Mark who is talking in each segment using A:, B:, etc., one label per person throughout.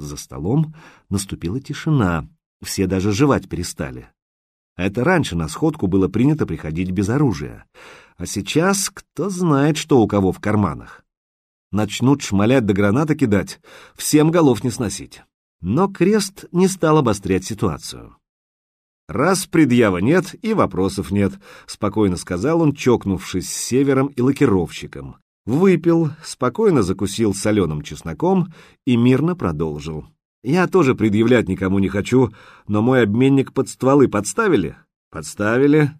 A: За столом наступила тишина, все даже жевать перестали. Это раньше на сходку было принято приходить без оружия, а сейчас кто знает, что у кого в карманах. Начнут шмалять до граната кидать, всем голов не сносить. Но крест не стал обострять ситуацию. «Раз предъява нет и вопросов нет», — спокойно сказал он, чокнувшись с севером и лакировщиком. Выпил, спокойно закусил соленым чесноком и мирно продолжил. «Я тоже предъявлять никому не хочу, но мой обменник под стволы подставили?» «Подставили».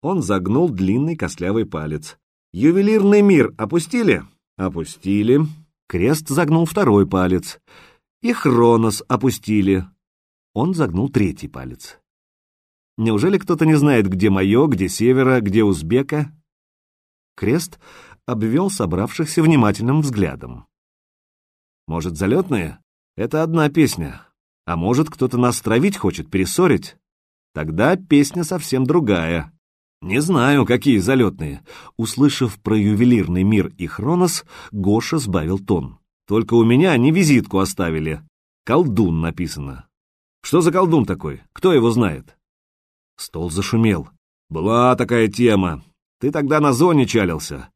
A: Он загнул длинный костлявый палец. «Ювелирный мир опустили?» «Опустили». Крест загнул второй палец. «И Хронос опустили». Он загнул третий палец. Неужели кто-то не знает, где мое, где севера, где узбека? Крест обвел собравшихся внимательным взглядом. Может, залетные? Это одна песня. А может, кто-то нас травить хочет, перессорить? Тогда песня совсем другая. Не знаю, какие залетные. Услышав про ювелирный мир и Хронос, Гоша сбавил тон. Только у меня они визитку оставили. Колдун написано. Что за колдун такой? Кто его знает? Стол зашумел. «Была такая тема. Ты тогда на зоне чалился.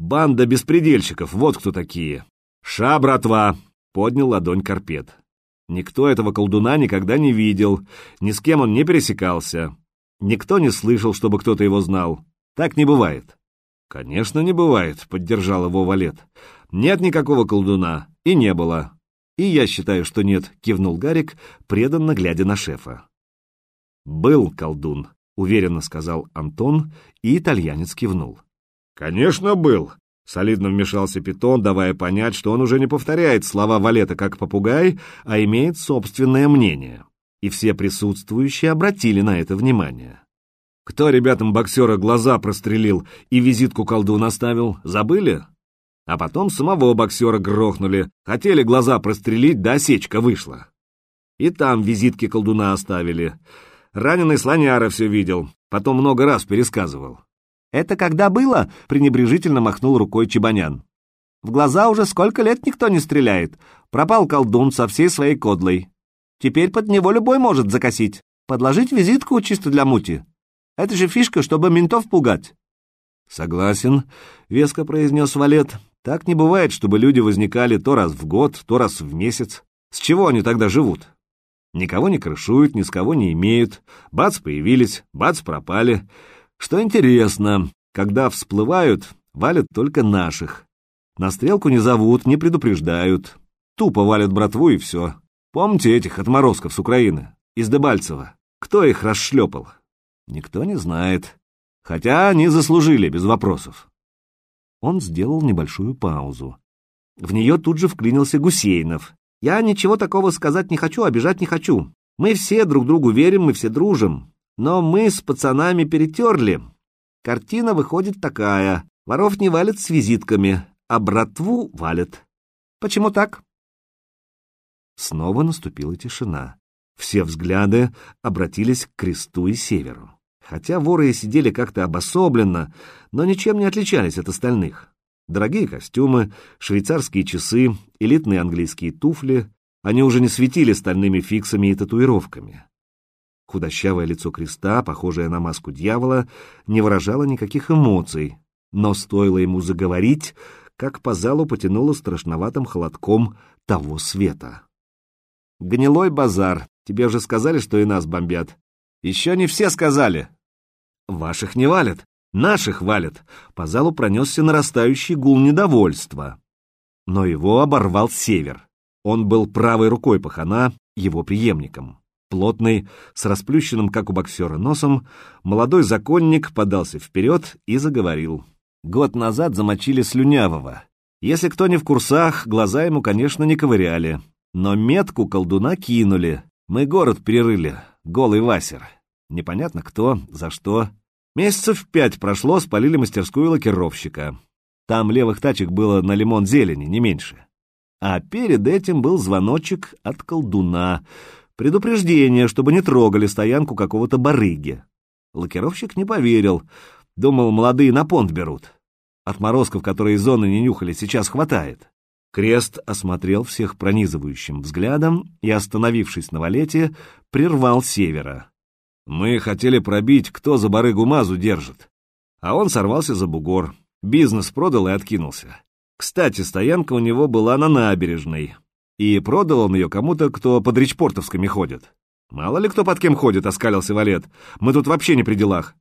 A: Банда беспредельщиков, вот кто такие. Ша, братва!» — поднял ладонь Карпет. Никто этого колдуна никогда не видел, ни с кем он не пересекался. Никто не слышал, чтобы кто-то его знал. Так не бывает. «Конечно, не бывает», — поддержал его Валет. «Нет никакого колдуна, и не было». «И я считаю, что нет», — кивнул Гарик, преданно глядя на шефа. «Был колдун», — уверенно сказал Антон, и итальянец кивнул. «Конечно, был», — солидно вмешался Питон, давая понять, что он уже не повторяет слова Валета как попугай, а имеет собственное мнение. И все присутствующие обратили на это внимание. Кто ребятам боксера глаза прострелил и визитку колдун оставил, забыли? А потом самого боксера грохнули, хотели глаза прострелить, да осечка вышла. И там визитки колдуна оставили. Раненый слоняра все видел, потом много раз пересказывал. «Это когда было?» — пренебрежительно махнул рукой Чебанян. «В глаза уже сколько лет никто не стреляет. Пропал колдун со всей своей кодлой. Теперь под него любой может закосить. Подложить визитку чисто для мути. Это же фишка, чтобы ментов пугать». «Согласен», — веско произнес Валет. «Так не бывает, чтобы люди возникали то раз в год, то раз в месяц. С чего они тогда живут?» Никого не крышуют, ни с кого не имеют. Бац, появились, бац, пропали. Что интересно, когда всплывают, валят только наших. На стрелку не зовут, не предупреждают. Тупо валят братву и все. Помните этих отморозков с Украины? Из Дебальцева? Кто их расшлепал? Никто не знает. Хотя они заслужили, без вопросов. Он сделал небольшую паузу. В нее тут же вклинился Гусейнов. Я ничего такого сказать не хочу, обижать не хочу. Мы все друг другу верим, мы все дружим. Но мы с пацанами перетерли. Картина выходит такая. Воров не валят с визитками, а братву валят. Почему так? Снова наступила тишина. Все взгляды обратились к кресту и северу. Хотя воры и сидели как-то обособленно, но ничем не отличались от остальных. Дорогие костюмы, швейцарские часы, элитные английские туфли, они уже не светили стальными фиксами и татуировками. Худощавое лицо креста, похожее на маску дьявола, не выражало никаких эмоций, но стоило ему заговорить, как по залу потянуло страшноватым холодком того света. «Гнилой базар. Тебе уже сказали, что и нас бомбят?» «Еще не все сказали». «Ваших не валят. Наших валят. По залу пронесся нарастающий гул недовольства. Но его оборвал север. Он был правой рукой пахана, его преемником. Плотный, с расплющенным, как у боксера, носом, молодой законник подался вперед и заговорил. Год назад замочили Слюнявого. Если кто не в курсах, глаза ему, конечно, не ковыряли. Но метку колдуна кинули. Мы город перерыли. Голый Васер. Непонятно кто, за что. Месяцев пять прошло, спалили мастерскую лакировщика. Там левых тачек было на лимон зелени, не меньше. А перед этим был звоночек от колдуна. Предупреждение, чтобы не трогали стоянку какого-то барыги. Лакировщик не поверил. Думал, молодые на понт берут. Отморозков, которые зоны не нюхали, сейчас хватает. Крест осмотрел всех пронизывающим взглядом и, остановившись на валете, прервал севера. «Мы хотели пробить, кто за барыгу мазу держит. А он сорвался за бугор, бизнес продал и откинулся. Кстати, стоянка у него была на набережной, и продал он ее кому-то, кто под речпортовскими ходит. Мало ли кто под кем ходит, оскалился Валет. Мы тут вообще не при делах.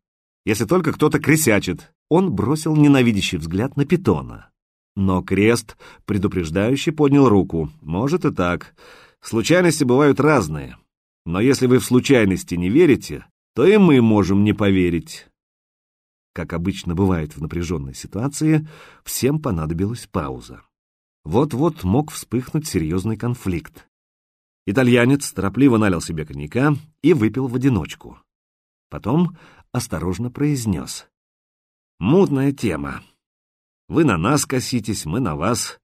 A: Если только кто-то крысячит. Он бросил ненавидящий взгляд на питона. Но крест предупреждающе поднял руку. Может и так. Случайности бывают разные. Но если вы в случайности не верите, то и мы можем не поверить. Как обычно бывает в напряженной ситуации, всем понадобилась пауза. Вот-вот мог вспыхнуть серьезный конфликт. Итальянец торопливо налил себе коньяка и выпил в одиночку. Потом осторожно произнес. «Мутная тема. Вы на нас коситесь, мы на вас.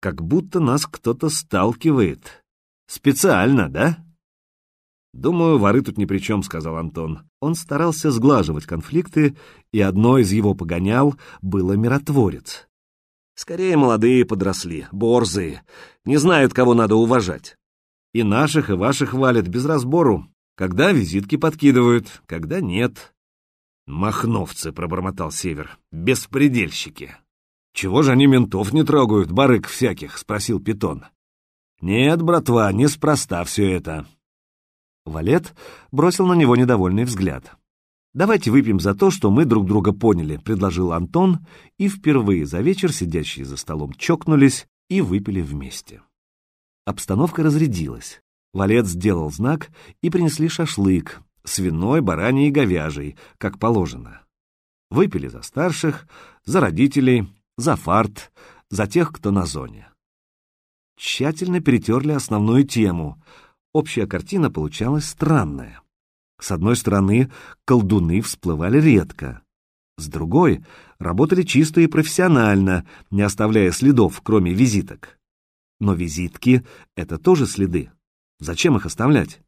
A: Как будто нас кто-то сталкивает. Специально, да? Думаю, воры тут ни при чем, сказал Антон. Он старался сглаживать конфликты, и одно из его погонял было миротворец. Скорее молодые подросли, борзые, не знают, кого надо уважать. И наших, и ваших валят без разбору, когда визитки подкидывают, когда нет. «Махновцы», — пробормотал Север, — «беспредельщики». «Чего же они ментов не трогают, барык всяких?» — спросил Питон. «Нет, братва, неспроста все это». Валет бросил на него недовольный взгляд. «Давайте выпьем за то, что мы друг друга поняли», — предложил Антон, и впервые за вечер сидящие за столом чокнулись и выпили вместе. Обстановка разрядилась. Валет сделал знак, и принесли шашлык, свиной, бараний и говяжий, как положено. Выпили за старших, за родителей, за фарт, за тех, кто на зоне. Тщательно перетерли основную тему. Общая картина получалась странная. С одной стороны, колдуны всплывали редко. С другой, работали чисто и профессионально, не оставляя следов, кроме визиток. Но визитки — это тоже следы. Зачем их оставлять?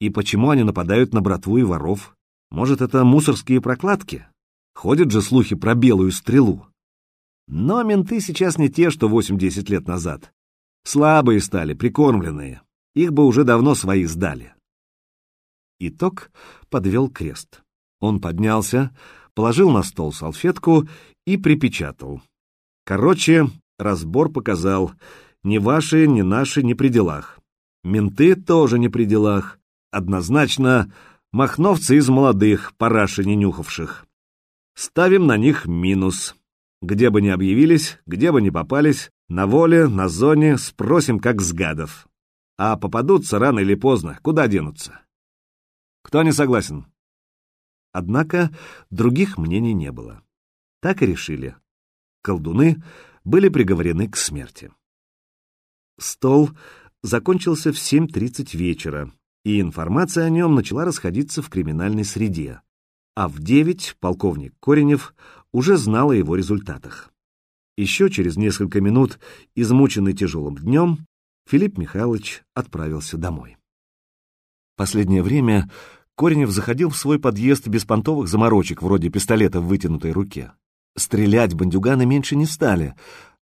A: И почему они нападают на братву и воров? Может, это мусорские прокладки? Ходят же слухи про белую стрелу. Но менты сейчас не те, что 8-10 лет назад. Слабые стали, прикормленные. Их бы уже давно свои сдали. Итог подвел крест. Он поднялся, положил на стол салфетку и припечатал. Короче, разбор показал, ни ваши, ни наши не при делах. Менты тоже не при делах. Однозначно, махновцы из молодых, параши не нюхавших. Ставим на них минус. Где бы ни объявились, где бы ни попались, на воле, на зоне, спросим, как с гадов. А попадутся рано или поздно, куда денутся? Кто не согласен? Однако других мнений не было. Так и решили. Колдуны были приговорены к смерти. Стол закончился в 7.30 вечера, и информация о нем начала расходиться в криминальной среде. А в 9 полковник Коренев уже знал о его результатах. Еще через несколько минут, измученный тяжелым днем, Филипп Михайлович отправился домой. Последнее время Коренев заходил в свой подъезд без понтовых заморочек, вроде пистолета в вытянутой руке. Стрелять бандюганы меньше не стали,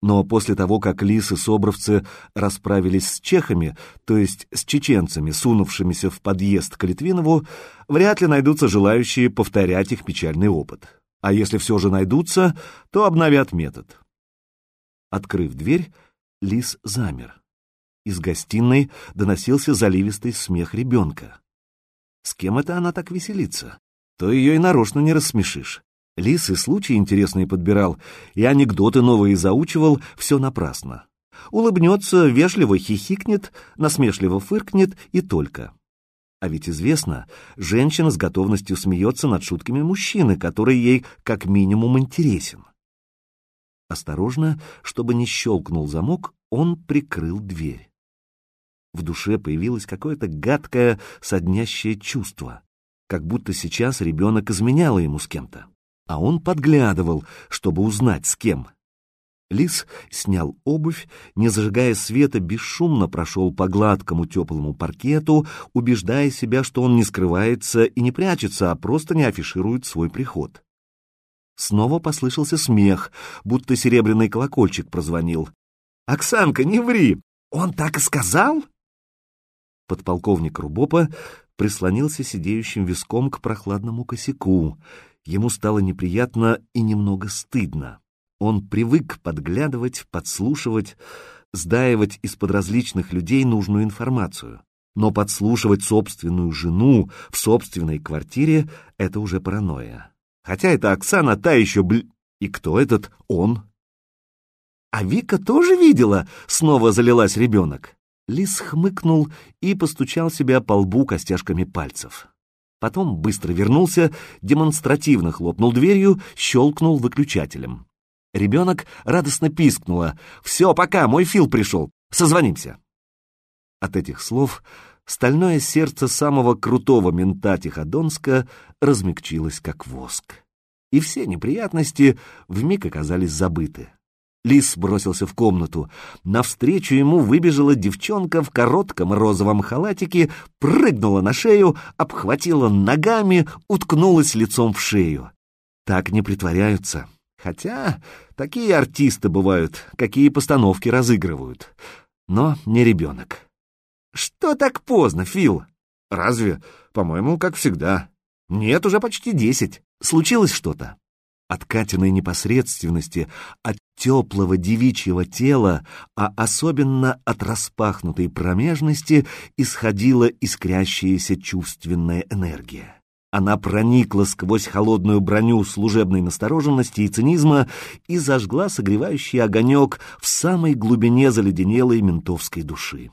A: но после того, как лис и собровцы расправились с чехами, то есть с чеченцами, сунувшимися в подъезд к Литвинову, вряд ли найдутся желающие повторять их печальный опыт а если все же найдутся, то обновят метод. Открыв дверь, лис замер. Из гостиной доносился заливистый смех ребенка. С кем это она так веселится? То ее и нарочно не рассмешишь. Лис и случаи интересные подбирал, и анекдоты новые заучивал, все напрасно. Улыбнется, вежливо хихикнет, насмешливо фыркнет и только. А ведь известно, женщина с готовностью смеется над шутками мужчины, который ей как минимум интересен. Осторожно, чтобы не щелкнул замок, он прикрыл дверь. В душе появилось какое-то гадкое, соднящее чувство, как будто сейчас ребенок изменял ему с кем-то, а он подглядывал, чтобы узнать, с кем. Лис снял обувь, не зажигая света, бесшумно прошел по гладкому теплому паркету, убеждая себя, что он не скрывается и не прячется, а просто не афиширует свой приход. Снова послышался смех, будто серебряный колокольчик прозвонил. Оксанка, не ври! Он так и сказал?» Подполковник Рубопа прислонился сидеющим виском к прохладному косяку. Ему стало неприятно и немного стыдно. Он привык подглядывать, подслушивать, сдаивать из-под различных людей нужную информацию. Но подслушивать собственную жену в собственной квартире — это уже паранойя. Хотя это Оксана та еще бл... И кто этот он? А Вика тоже видела? Снова залилась ребенок. Лис хмыкнул и постучал себя по лбу костяшками пальцев. Потом быстро вернулся, демонстративно хлопнул дверью, щелкнул выключателем. Ребенок радостно пискнула. «Все, пока, мой Фил пришел. Созвонимся». От этих слов стальное сердце самого крутого мента Тиходонска размягчилось, как воск. И все неприятности вмиг оказались забыты. Лис бросился в комнату. Навстречу ему выбежала девчонка в коротком розовом халатике, прыгнула на шею, обхватила ногами, уткнулась лицом в шею. Так не притворяются. Хотя такие артисты бывают, какие постановки разыгрывают. Но не ребенок. Что так поздно, Фил? Разве? По-моему, как всегда. Нет, уже почти десять. Случилось что-то? От Катиной непосредственности, от теплого девичьего тела, а особенно от распахнутой промежности, исходила искрящаяся чувственная энергия. Она проникла сквозь холодную броню служебной настороженности и цинизма и зажгла согревающий огонек в самой глубине заледенелой ментовской души.